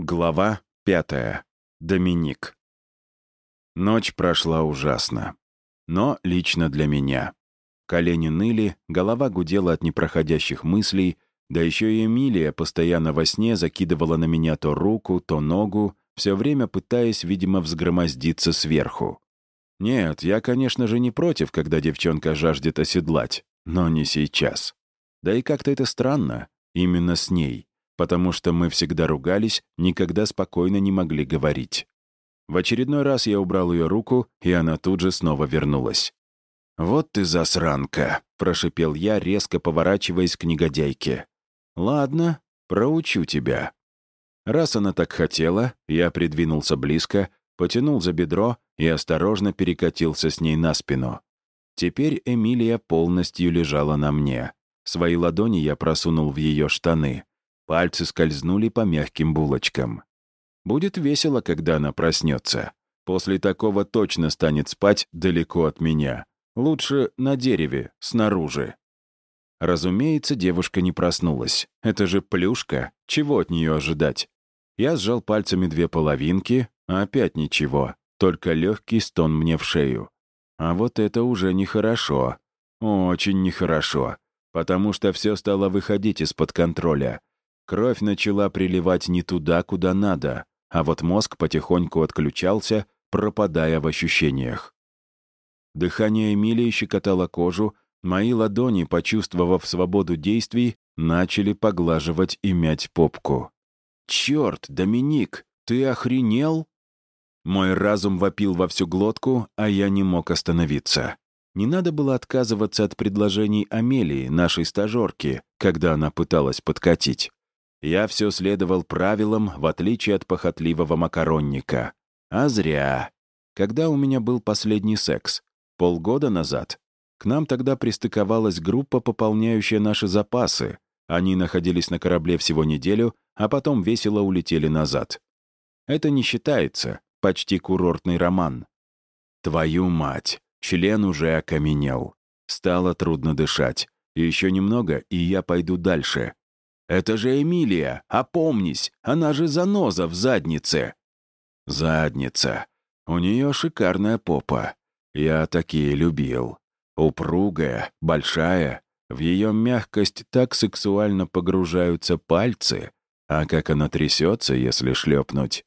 Глава пятая. Доминик. Ночь прошла ужасно. Но лично для меня. Колени ныли, голова гудела от непроходящих мыслей, да еще и Эмилия постоянно во сне закидывала на меня то руку, то ногу, все время пытаясь, видимо, взгромоздиться сверху. Нет, я, конечно же, не против, когда девчонка жаждет оседлать, но не сейчас. Да и как-то это странно, именно с ней потому что мы всегда ругались, никогда спокойно не могли говорить. В очередной раз я убрал ее руку, и она тут же снова вернулась. «Вот ты засранка», — прошипел я, резко поворачиваясь к негодяйке. «Ладно, проучу тебя». Раз она так хотела, я придвинулся близко, потянул за бедро и осторожно перекатился с ней на спину. Теперь Эмилия полностью лежала на мне. Свои ладони я просунул в ее штаны. Пальцы скользнули по мягким булочкам. Будет весело, когда она проснется. После такого точно станет спать далеко от меня. Лучше на дереве, снаружи. Разумеется, девушка не проснулась. Это же плюшка. Чего от нее ожидать? Я сжал пальцами две половинки, а опять ничего. Только легкий стон мне в шею. А вот это уже нехорошо. Очень нехорошо. Потому что все стало выходить из-под контроля. Кровь начала приливать не туда, куда надо, а вот мозг потихоньку отключался, пропадая в ощущениях. Дыхание Эмилии щекотало кожу, мои ладони, почувствовав свободу действий, начали поглаживать и мять попку. «Черт, Доминик, ты охренел?» Мой разум вопил во всю глотку, а я не мог остановиться. Не надо было отказываться от предложений Амелии, нашей стажерки, когда она пыталась подкатить. Я все следовал правилам, в отличие от похотливого макаронника. А зря. Когда у меня был последний секс? Полгода назад. К нам тогда пристыковалась группа, пополняющая наши запасы. Они находились на корабле всего неделю, а потом весело улетели назад. Это не считается. Почти курортный роман. Твою мать. Член уже окаменел. Стало трудно дышать. Еще немного, и я пойду дальше. Это же Эмилия, опомнись, она же заноза в заднице. Задница. У нее шикарная попа. Я такие любил. Упругая, большая. В ее мягкость так сексуально погружаются пальцы. А как она трясется, если шлепнуть.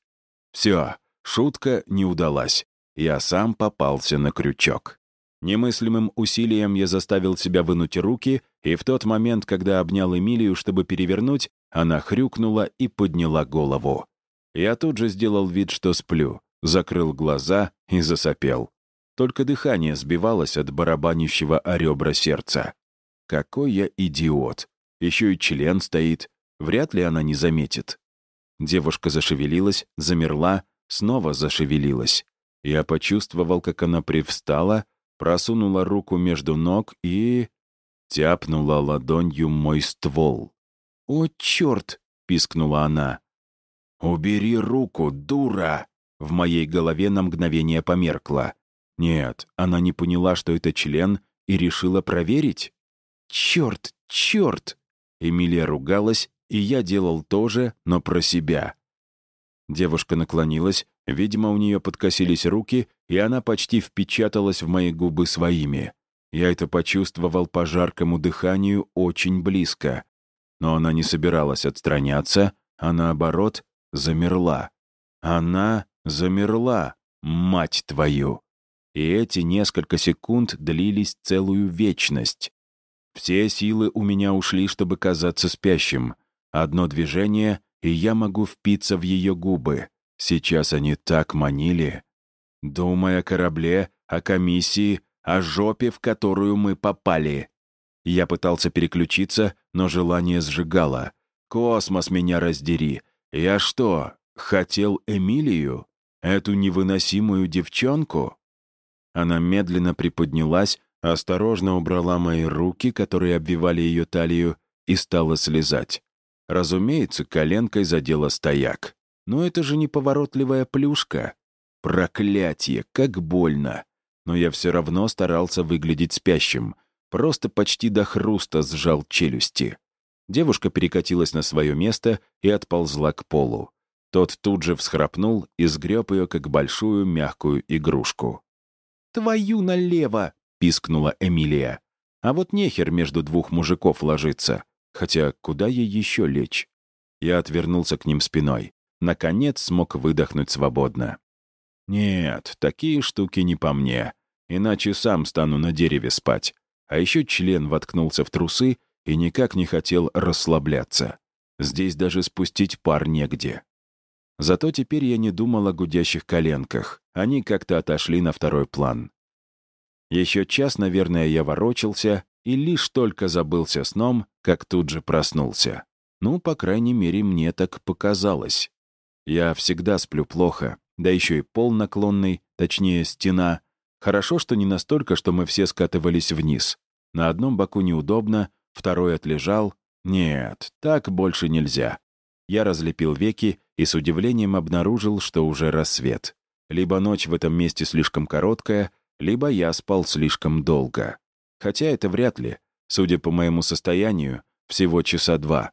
Все, шутка не удалась. Я сам попался на крючок. Немыслимым усилием я заставил себя вынуть руки, и в тот момент, когда обнял Эмилию, чтобы перевернуть, она хрюкнула и подняла голову. Я тут же сделал вид, что сплю, закрыл глаза и засопел. Только дыхание сбивалось от барабанящего о ребра сердца. Какой я идиот. Еще и член стоит. Вряд ли она не заметит. Девушка зашевелилась, замерла, снова зашевелилась. Я почувствовал, как она привстала, просунула руку между ног и... тяпнула ладонью мой ствол. «О, черт!» — пискнула она. «Убери руку, дура!» В моей голове на мгновение померкло. Нет, она не поняла, что это член, и решила проверить. «Черт, черт!» Эмилия ругалась, и я делал то же, но про себя. Девушка наклонилась, видимо, у нее подкосились руки, и она почти впечаталась в мои губы своими. Я это почувствовал по жаркому дыханию очень близко. Но она не собиралась отстраняться, а наоборот, замерла. Она замерла, мать твою. И эти несколько секунд длились целую вечность. Все силы у меня ушли, чтобы казаться спящим. Одно движение, и я могу впиться в ее губы. Сейчас они так манили. Думая о корабле, о комиссии, о жопе, в которую мы попали. Я пытался переключиться, но желание сжигало. Космос меня раздери. Я что, хотел Эмилию? Эту невыносимую девчонку? Она медленно приподнялась, осторожно убрала мои руки, которые обвивали ее талию, и стала слезать. Разумеется, коленкой задела стояк. Но это же неповоротливая плюшка. Проклятие, как больно. Но я все равно старался выглядеть спящим. Просто почти до хруста сжал челюсти. Девушка перекатилась на свое место и отползла к полу. Тот тут же всхрапнул и сгреб ее, как большую мягкую игрушку. «Твою налево!» — пискнула Эмилия. «А вот нехер между двух мужиков ложиться. Хотя куда ей еще лечь?» Я отвернулся к ним спиной. Наконец смог выдохнуть свободно. «Нет, такие штуки не по мне. Иначе сам стану на дереве спать. А еще член воткнулся в трусы и никак не хотел расслабляться. Здесь даже спустить пар негде. Зато теперь я не думал о гудящих коленках. Они как-то отошли на второй план. Еще час, наверное, я ворочался и лишь только забылся сном, как тут же проснулся. Ну, по крайней мере, мне так показалось. Я всегда сплю плохо, да еще и пол наклонный, точнее, стена. Хорошо, что не настолько, что мы все скатывались вниз. На одном боку неудобно, второй отлежал. Нет, так больше нельзя. Я разлепил веки и с удивлением обнаружил, что уже рассвет. Либо ночь в этом месте слишком короткая, либо я спал слишком долго. Хотя это вряд ли. Судя по моему состоянию, всего часа два.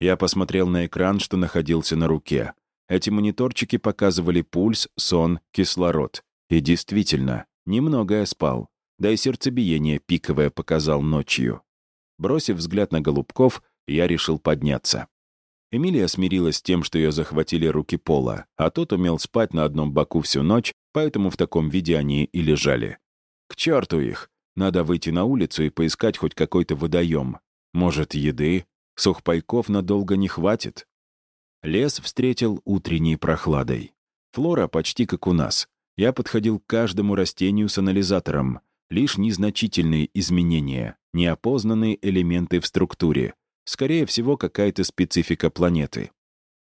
Я посмотрел на экран, что находился на руке. Эти мониторчики показывали пульс, сон, кислород. И действительно, немного я спал. Да и сердцебиение пиковое показал ночью. Бросив взгляд на голубков, я решил подняться. Эмилия смирилась с тем, что ее захватили руки Пола, а тот умел спать на одном боку всю ночь, поэтому в таком виде они и лежали. К черту их! Надо выйти на улицу и поискать хоть какой-то водоем. Может, еды? Сухпайков надолго не хватит. Лес встретил утренней прохладой. Флора почти как у нас. Я подходил к каждому растению с анализатором. Лишь незначительные изменения, неопознанные элементы в структуре, Скорее всего, какая-то специфика планеты.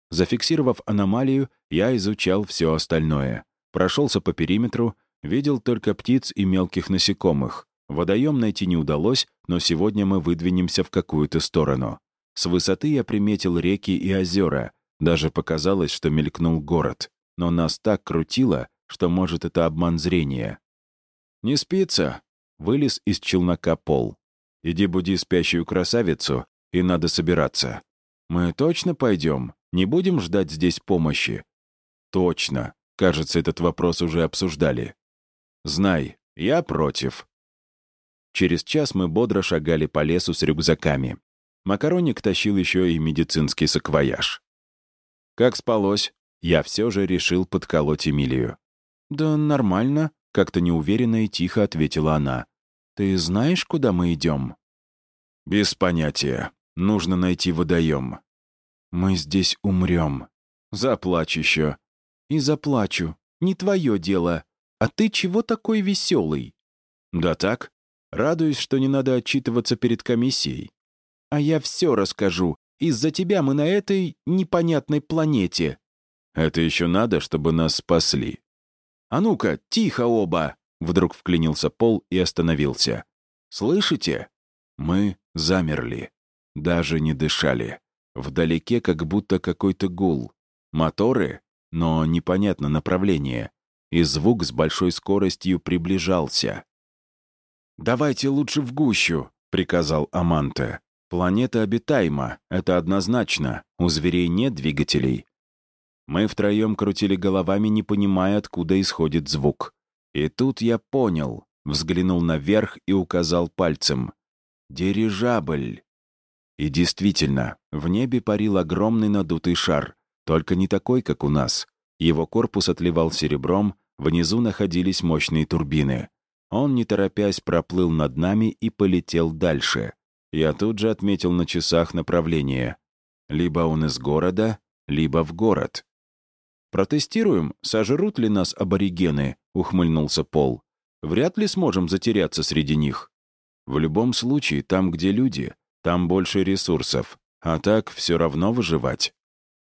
Зафиксировав аномалию, я изучал все остальное. Прошелся по периметру, видел только птиц и мелких насекомых. Водоем найти не удалось, но сегодня мы выдвинемся в какую-то сторону. С высоты я приметил реки и озера. Даже показалось, что мелькнул город. Но нас так крутило, что, может, это обман зрения. «Не спится?» — вылез из челнока пол. «Иди буди спящую красавицу, и надо собираться. Мы точно пойдем? Не будем ждать здесь помощи? Точно. Кажется, этот вопрос уже обсуждали. Знай, я против. Через час мы бодро шагали по лесу с рюкзаками. Макароник тащил еще и медицинский саквояж. Как спалось? Я все же решил подколоть Эмилию. «Да нормально», — как-то неуверенно и тихо ответила она. «Ты знаешь, куда мы идем?» «Без понятия. Нужно найти водоем. Мы здесь умрем. Заплачь еще. И заплачу. Не твое дело. А ты чего такой веселый? Да так. Радуюсь, что не надо отчитываться перед комиссией. А я все расскажу. Из-за тебя мы на этой непонятной планете. Это еще надо, чтобы нас спасли. А ну-ка, тихо оба! Вдруг вклинился Пол и остановился. «Слышите?» Мы замерли. Даже не дышали. Вдалеке как будто какой-то гул. Моторы, но непонятно направление. И звук с большой скоростью приближался. «Давайте лучше в гущу», — приказал Аманте. «Планета обитаема, это однозначно. У зверей нет двигателей». Мы втроем крутили головами, не понимая, откуда исходит звук. И тут я понял, взглянул наверх и указал пальцем. «Дирижабль!» И действительно, в небе парил огромный надутый шар, только не такой, как у нас. Его корпус отливал серебром, внизу находились мощные турбины. Он, не торопясь, проплыл над нами и полетел дальше. Я тут же отметил на часах направление. Либо он из города, либо в город. «Протестируем, сожрут ли нас аборигены?» — ухмыльнулся Пол. «Вряд ли сможем затеряться среди них. В любом случае, там, где люди, там больше ресурсов. А так все равно выживать.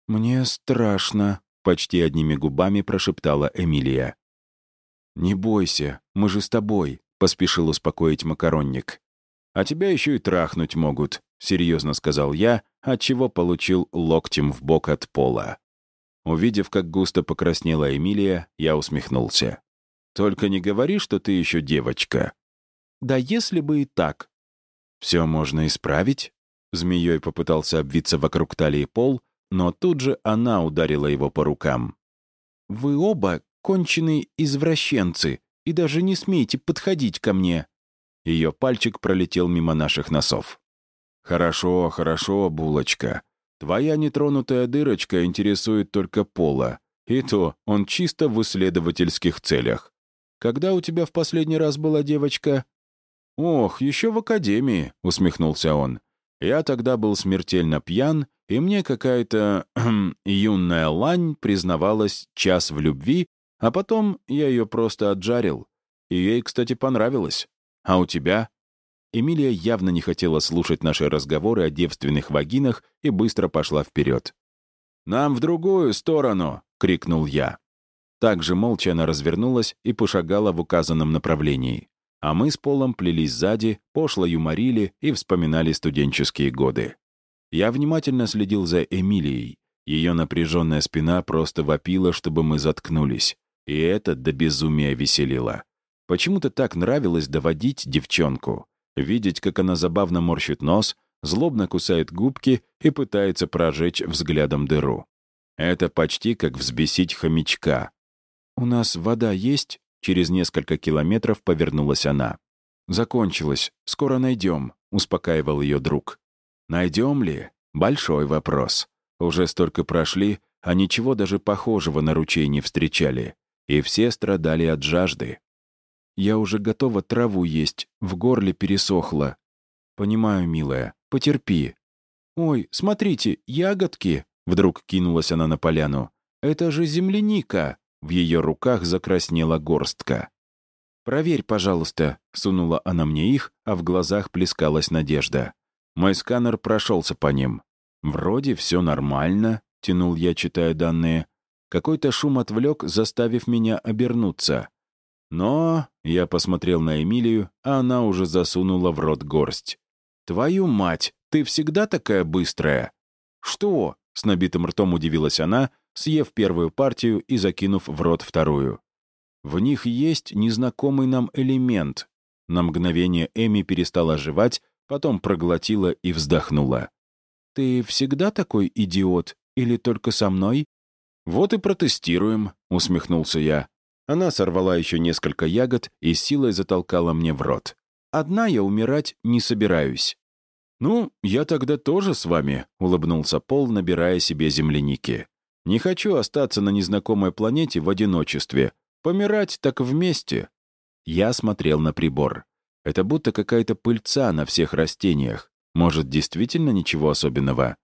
«Мне страшно», — почти одними губами прошептала Эмилия. «Не бойся, мы же с тобой», — поспешил успокоить макаронник. «А тебя еще и трахнуть могут», — серьезно сказал я, отчего получил локтем в бок от пола. Увидев, как густо покраснела Эмилия, я усмехнулся. «Только не говори, что ты еще девочка». «Да если бы и так», «Все можно исправить?» Змеей попытался обвиться вокруг талии пол, но тут же она ударила его по рукам. «Вы оба конченые извращенцы, и даже не смейте подходить ко мне». Ее пальчик пролетел мимо наших носов. «Хорошо, хорошо, булочка. Твоя нетронутая дырочка интересует только Пола. И то он чисто в исследовательских целях. Когда у тебя в последний раз была девочка?» «Ох, еще в академии», — усмехнулся он. «Я тогда был смертельно пьян, и мне какая-то юная лань признавалась час в любви, а потом я ее просто отжарил. И ей, кстати, понравилось. А у тебя?» Эмилия явно не хотела слушать наши разговоры о девственных вагинах и быстро пошла вперед. «Нам в другую сторону!» — крикнул я. Также молча она развернулась и пошагала в указанном направлении. А мы с Полом плелись сзади, пошло юморили и вспоминали студенческие годы. Я внимательно следил за Эмилией. Ее напряженная спина просто вопила, чтобы мы заткнулись. И это до безумия веселило. Почему-то так нравилось доводить девчонку. Видеть, как она забавно морщит нос, злобно кусает губки и пытается прожечь взглядом дыру. Это почти как взбесить хомячка. «У нас вода есть?» Через несколько километров повернулась она. «Закончилось. Скоро найдем», — успокаивал ее друг. «Найдем ли? Большой вопрос. Уже столько прошли, а ничего даже похожего на ручей не встречали. И все страдали от жажды. Я уже готова траву есть, в горле пересохло. Понимаю, милая, потерпи. Ой, смотрите, ягодки!» Вдруг кинулась она на поляну. «Это же земляника!» В ее руках закраснела горстка. «Проверь, пожалуйста», — сунула она мне их, а в глазах плескалась надежда. Мой сканер прошелся по ним. «Вроде все нормально», — тянул я, читая данные. Какой-то шум отвлек, заставив меня обернуться. Но я посмотрел на Эмилию, а она уже засунула в рот горсть. «Твою мать, ты всегда такая быстрая!» «Что?» С набитым ртом удивилась она, съев первую партию и закинув в рот вторую. В них есть незнакомый нам элемент. На мгновение Эми перестала жевать, потом проглотила и вздохнула. «Ты всегда такой идиот? Или только со мной?» «Вот и протестируем», — усмехнулся я. Она сорвала еще несколько ягод и силой затолкала мне в рот. «Одна я умирать не собираюсь». «Ну, я тогда тоже с вами», — улыбнулся Пол, набирая себе земляники. «Не хочу остаться на незнакомой планете в одиночестве. Помирать так вместе». Я смотрел на прибор. Это будто какая-то пыльца на всех растениях. Может, действительно ничего особенного?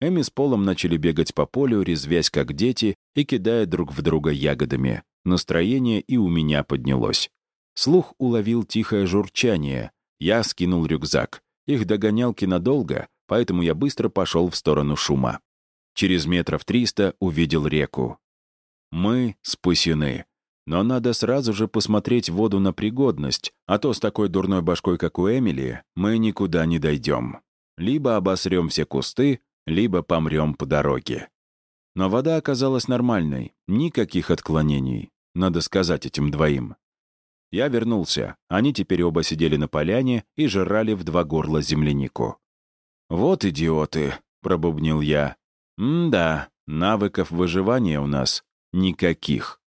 Эми с Полом начали бегать по полю, резвясь как дети и кидая друг в друга ягодами. Настроение и у меня поднялось. Слух уловил тихое журчание. Я скинул рюкзак. Их догонялки надолго, поэтому я быстро пошел в сторону шума. Через метров триста увидел реку. Мы спасены. Но надо сразу же посмотреть воду на пригодность, а то с такой дурной башкой, как у Эмили, мы никуда не дойдем. Либо обосрем все кусты, либо помрем по дороге. Но вода оказалась нормальной, никаких отклонений, надо сказать этим двоим. Я вернулся. Они теперь оба сидели на поляне и жрали в два горла землянику. «Вот идиоты», — пробубнил я. «М-да, навыков выживания у нас никаких».